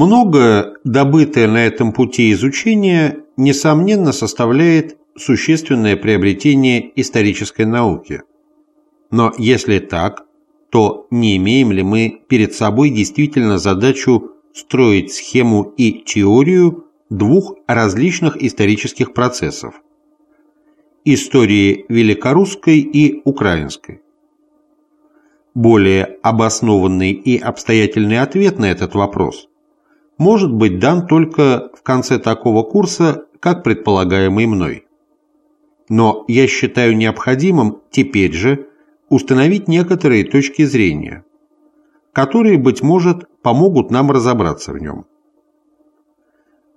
Многое, добытое на этом пути изучения, несомненно составляет существенное приобретение исторической науки. Но если так, то не имеем ли мы перед собой действительно задачу строить схему и теорию двух различных исторических процессов – истории великорусской и украинской? Более обоснованный и обстоятельный ответ на этот вопрос может быть дан только в конце такого курса, как предполагаемый мной. Но я считаю необходимым теперь же установить некоторые точки зрения, которые, быть может, помогут нам разобраться в нем.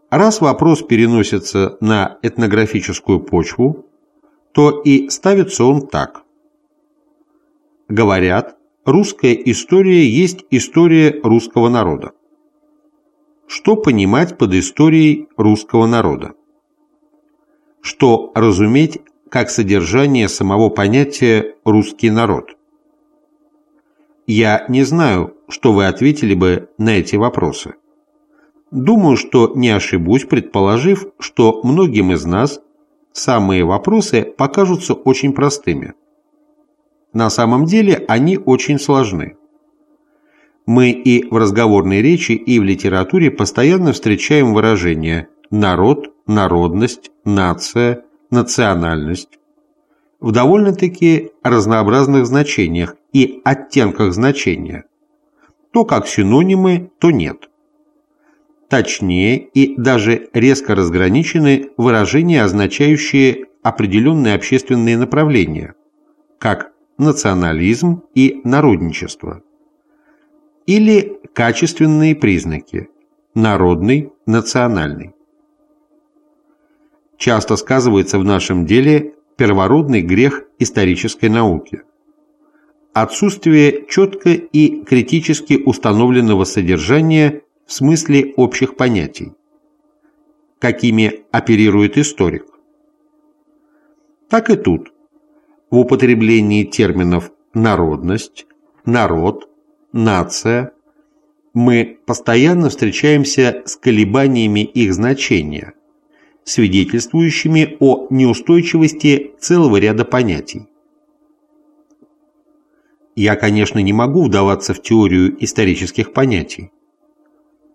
Раз вопрос переносится на этнографическую почву, то и ставится он так. Говорят, русская история есть история русского народа. Что понимать под историей русского народа? Что разуметь как содержание самого понятия «русский народ»? Я не знаю, что вы ответили бы на эти вопросы. Думаю, что не ошибусь, предположив, что многим из нас самые вопросы покажутся очень простыми. На самом деле они очень сложны. Мы и в разговорной речи, и в литературе постоянно встречаем выражения «народ», «народность», «нация», «национальность» в довольно-таки разнообразных значениях и оттенках значения. То как синонимы, то нет. Точнее и даже резко разграничены выражения, означающие определенные общественные направления, как национализм и народничество или качественные признаки – народный, национальный. Часто сказывается в нашем деле первородный грех исторической науки. Отсутствие четко и критически установленного содержания в смысле общих понятий, какими оперирует историк. Так и тут, в употреблении терминов «народность», «народ», нация, мы постоянно встречаемся с колебаниями их значения, свидетельствующими о неустойчивости целого ряда понятий. Я, конечно, не могу вдаваться в теорию исторических понятий.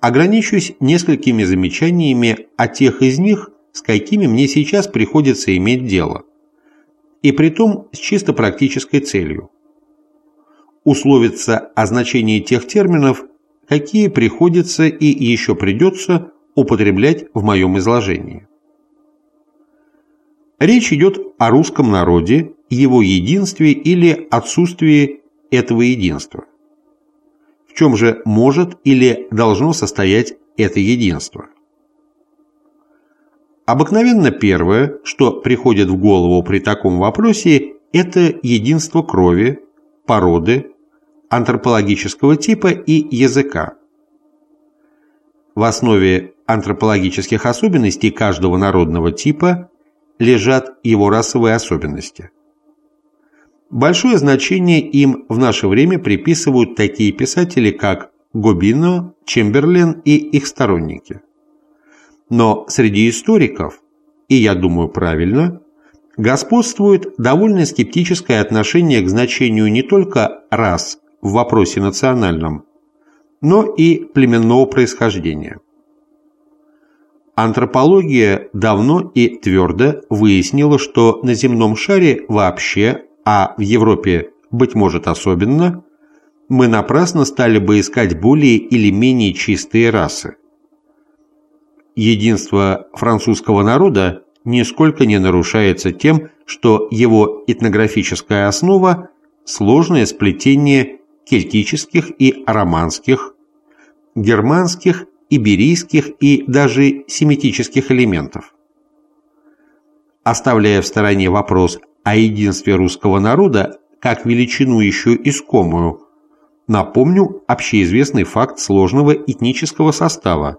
Ограничусь несколькими замечаниями о тех из них, с какими мне сейчас приходится иметь дело, и притом с чисто практической целью условиться о значении тех терминов, какие приходится и еще придется употреблять в моем изложении. Речь идет о русском народе, его единстве или отсутствии этого единства. В чем же может или должно состоять это единство? Обыкновенно первое, что приходит в голову при таком вопросе, это единство крови, породы, антропологического типа и языка. В основе антропологических особенностей каждого народного типа лежат его расовые особенности. Большое значение им в наше время приписывают такие писатели, как Гобино, Чемберлен и их сторонники. Но среди историков, и я думаю правильно, господствует довольно скептическое отношение к значению не только рас, в вопросе национальном, но и племенного происхождения. Антропология давно и твердо выяснила, что на земном шаре вообще, а в Европе, быть может, особенно, мы напрасно стали бы искать более или менее чистые расы. Единство французского народа нисколько не нарушается тем, что его этнографическая основа – сложное сплетение кельтических и романских, германских, иберийских и даже семитических элементов. Оставляя в стороне вопрос о единстве русского народа как величину еще искомую, напомню общеизвестный факт сложного этнического состава,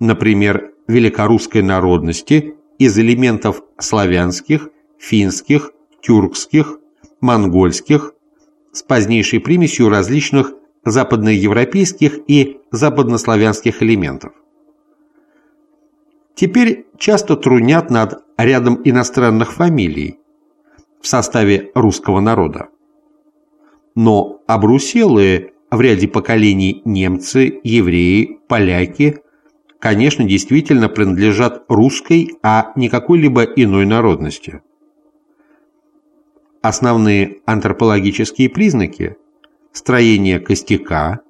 например, великорусской народности из элементов славянских, финских, тюркских, монгольских, с позднейшей примесью различных западноевропейских и западнославянских элементов. Теперь часто трунят над рядом иностранных фамилий в составе русского народа. Но обруселые в ряде поколений немцы, евреи, поляки, конечно, действительно принадлежат русской, а не какой-либо иной народности. Основные антропологические признаки – строение костяка,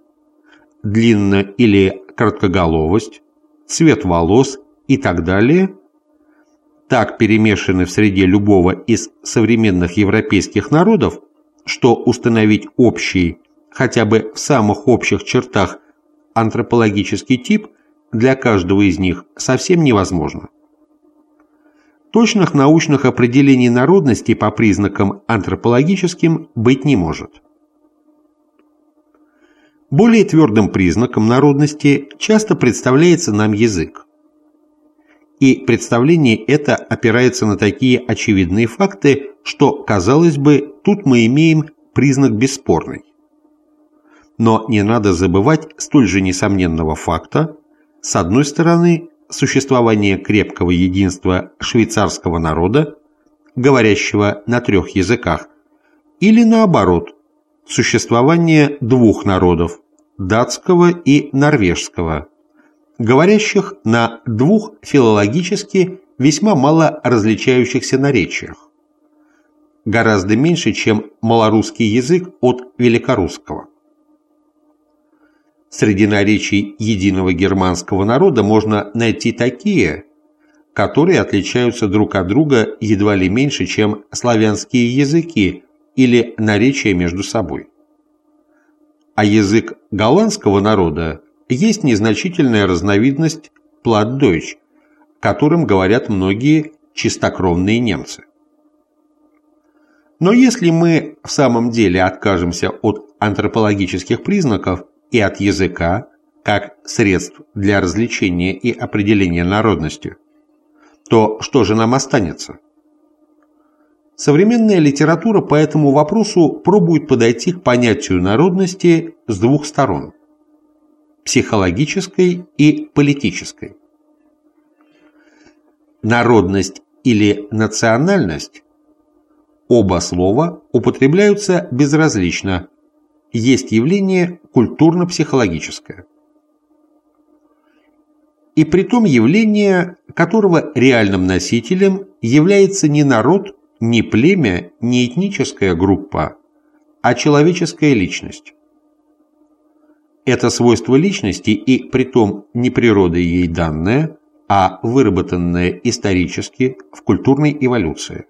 длинно- или короткоголовость, цвет волос и так далее, так перемешаны в среде любого из современных европейских народов, что установить общий, хотя бы в самых общих чертах, антропологический тип для каждого из них совсем невозможно. Точных научных определений народности по признакам антропологическим быть не может. Более твердым признаком народности часто представляется нам язык. И представление это опирается на такие очевидные факты, что, казалось бы, тут мы имеем признак бесспорный. Но не надо забывать столь же несомненного факта, с одной стороны, существование крепкого единства швейцарского народа, говорящего на трех языках, или наоборот, существование двух народов – датского и норвежского, говорящих на двух филологически весьма мало различающихся наречиях, гораздо меньше, чем малорусский язык от великорусского. Среди наречий единого германского народа можно найти такие, которые отличаются друг от друга едва ли меньше, чем славянские языки или наречия между собой. А язык голландского народа есть незначительная разновидность платдойч, которым говорят многие чистокровные немцы. Но если мы в самом деле откажемся от антропологических признаков и от языка, как средств для развлечения и определения народностью, то что же нам останется? Современная литература по этому вопросу пробует подойти к понятию народности с двух сторон – психологической и политической. Народность или национальность – оба слова употребляются безразлично есть явление культурно-психологическое. И при том явление, которого реальным носителем является не народ, не племя, не этническая группа, а человеческая личность. Это свойство личности и при том не природой ей данное, а выработанное исторически в культурной эволюции.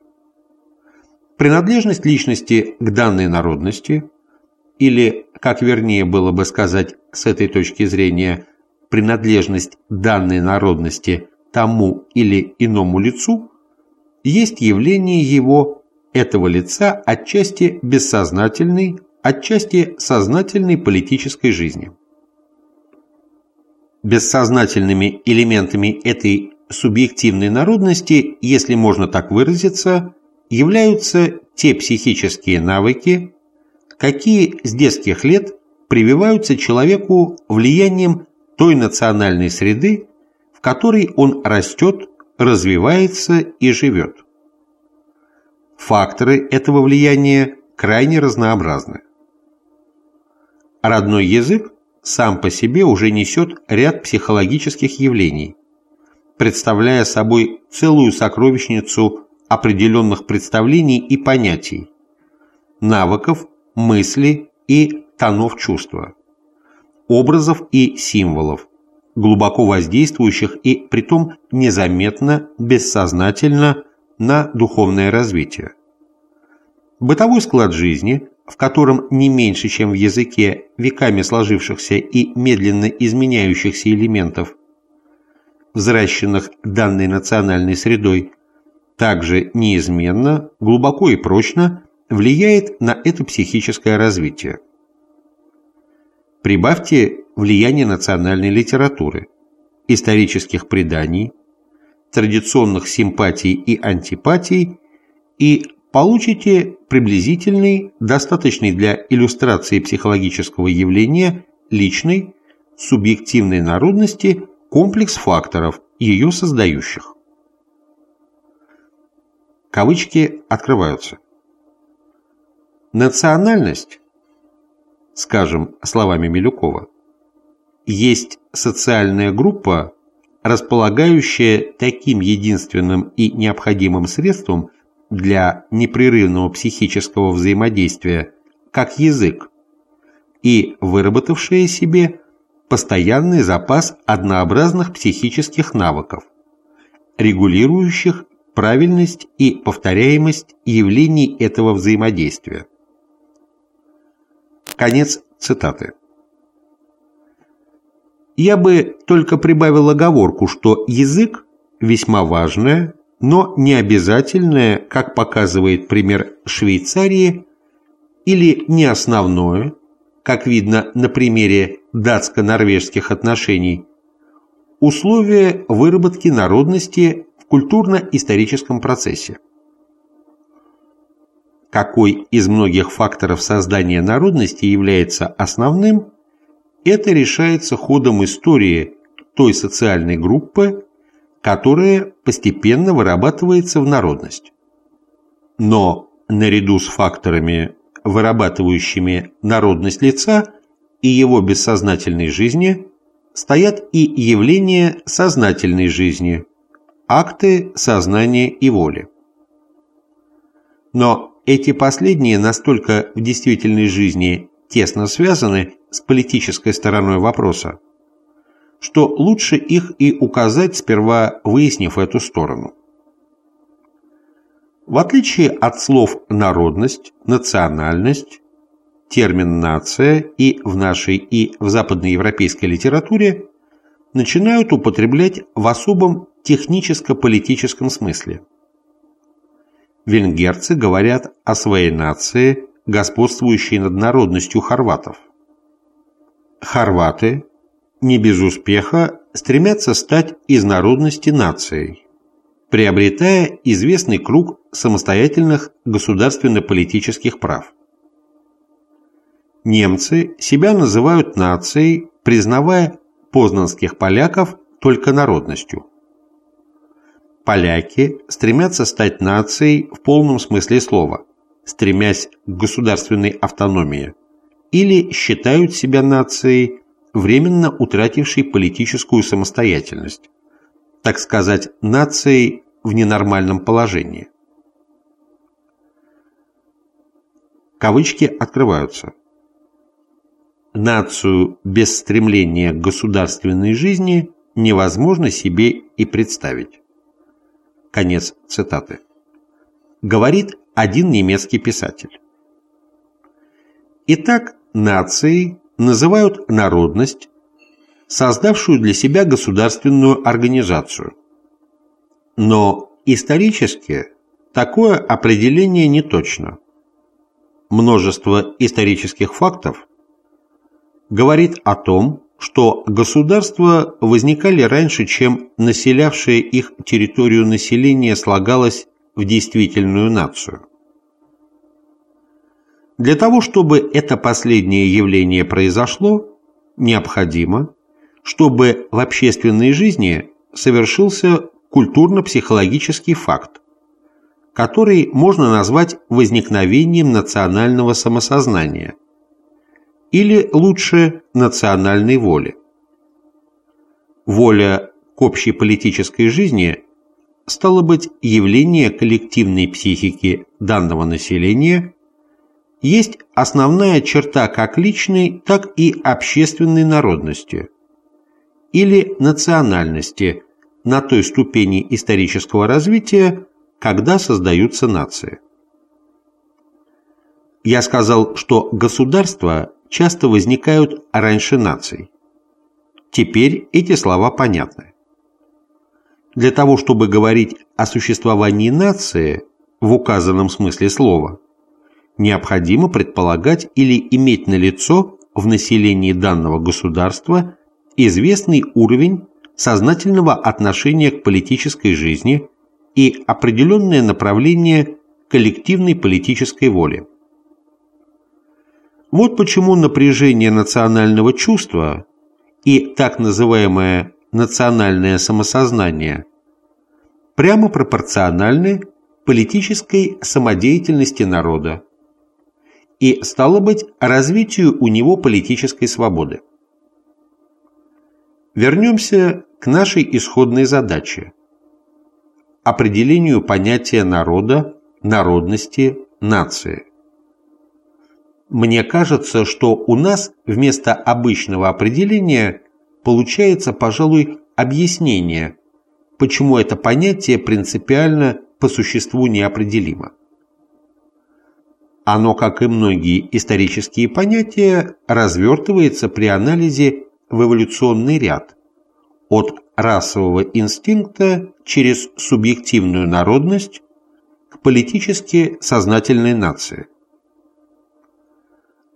Принадлежность личности к данной народности – или, как вернее было бы сказать с этой точки зрения, принадлежность данной народности тому или иному лицу, есть явление его, этого лица, отчасти бессознательной, отчасти сознательной политической жизни. Бессознательными элементами этой субъективной народности, если можно так выразиться, являются те психические навыки, какие с детских лет прививаются человеку влиянием той национальной среды, в которой он растет, развивается и живет. Факторы этого влияния крайне разнообразны. Родной язык сам по себе уже несет ряд психологических явлений, представляя собой целую сокровищницу определенных представлений и понятий, навыков мысли и тонов чувства, образов и символов, глубоко воздействующих и притом незаметно, бессознательно на духовное развитие. Бытовой склад жизни, в котором не меньше, чем в языке веками сложившихся и медленно изменяющихся элементов, взращенных данной национальной средой, также неизменно, глубоко и прочно влияет на это психическое развитие. Прибавьте влияние национальной литературы, исторических преданий, традиционных симпатий и антипатий и получите приблизительный, достаточный для иллюстрации психологического явления личной, субъективной народности комплекс факторов, ее создающих. Кавычки открываются. Национальность, скажем словами Милюкова, есть социальная группа, располагающая таким единственным и необходимым средством для непрерывного психического взаимодействия, как язык, и выработавшая себе постоянный запас однообразных психических навыков, регулирующих правильность и повторяемость явлений этого взаимодействия. Конец цитаты. Я бы только прибавил оговорку, что язык – весьма важное, но не обязательное, как показывает пример Швейцарии, или не основное, как видно на примере датско-норвежских отношений, условие выработки народности в культурно-историческом процессе. Какой из многих факторов создания народности является основным, это решается ходом истории той социальной группы, которая постепенно вырабатывается в народность. Но наряду с факторами, вырабатывающими народность лица и его бессознательной жизни, стоят и явления сознательной жизни, акты сознания и воли. Но эти последние настолько в действительной жизни тесно связаны с политической стороной вопроса, что лучше их и указать, сперва выяснив эту сторону. В отличие от слов «народность», «национальность», термин «нация» и в нашей, и в западноевропейской литературе начинают употреблять в особом техническо-политическом смысле. Венгерцы говорят о своей нации господствующей над народностью хорватов. Хорваты, не без успеха, стремятся стать из народности нацией, приобретая известный круг самостоятельных государственно-политических прав. Немцы себя называют нацией, признавая познанских поляков только народностью. Поляки стремятся стать нацией в полном смысле слова – стремясь к государственной автономии, или считают себя нацией, временно утратившей политическую самостоятельность, так сказать, нацией в ненормальном положении. Кавычки открываются. Нацию без стремления к государственной жизни невозможно себе и представить. Конец цитаты. Говорит один немецкий писатель. Итак, нацией называют народность, создавшую для себя государственную организацию. Но исторически такое определение не точно. Множество исторических фактов говорит о том, что государства возникали раньше, чем населявшее их территорию население слагалось в действительную нацию. Для того, чтобы это последнее явление произошло, необходимо, чтобы в общественной жизни совершился культурно-психологический факт, который можно назвать возникновением национального самосознания или лучше национальной воли. Воля к общей политической жизни стало быть, явление коллективной психики данного населения есть основная черта как личной, так и общественной народности или национальности на той ступени исторического развития, когда создаются нации. Я сказал, что государства часто возникают раньше наций. Теперь эти слова понятны. Для того, чтобы говорить о существовании нации в указанном смысле слова, необходимо предполагать или иметь налицо в населении данного государства известный уровень сознательного отношения к политической жизни и определенное направление коллективной политической воли. Вот почему напряжение национального чувства и так называемое национальное самосознание прямо пропорциональны политической самодеятельности народа и, стало быть, развитию у него политической свободы. Вернемся к нашей исходной задаче – определению понятия народа, народности, нации. Мне кажется, что у нас вместо обычного определения получается, пожалуй, объяснение, почему это понятие принципиально по существу неопределимо. Оно, как и многие исторические понятия, развертывается при анализе в эволюционный ряд от расового инстинкта через субъективную народность к политически сознательной нации.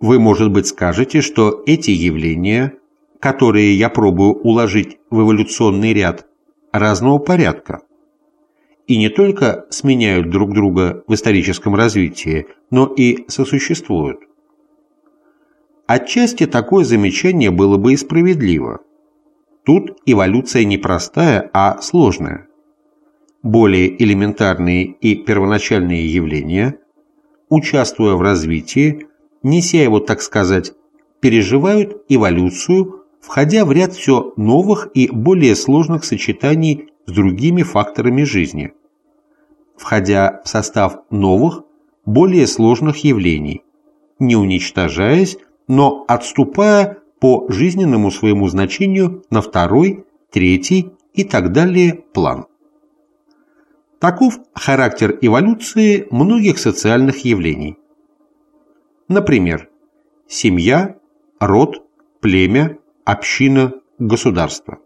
Вы, может быть, скажете, что эти явления, которые я пробую уложить в эволюционный ряд, разного порядка, и не только сменяют друг друга в историческом развитии, но и сосуществуют. Отчасти такое замечание было бы и справедливо. Тут эволюция не простая, а сложная. Более элементарные и первоначальные явления, участвуя в развитии, неся его, так сказать, переживают эволюцию, входя в ряд все новых и более сложных сочетаний с другими факторами жизни, входя в состав новых, более сложных явлений, не уничтожаясь, но отступая по жизненному своему значению на второй, третий и так далее план. Таков характер эволюции многих социальных явлений. Например, семья, род, племя, община, государство –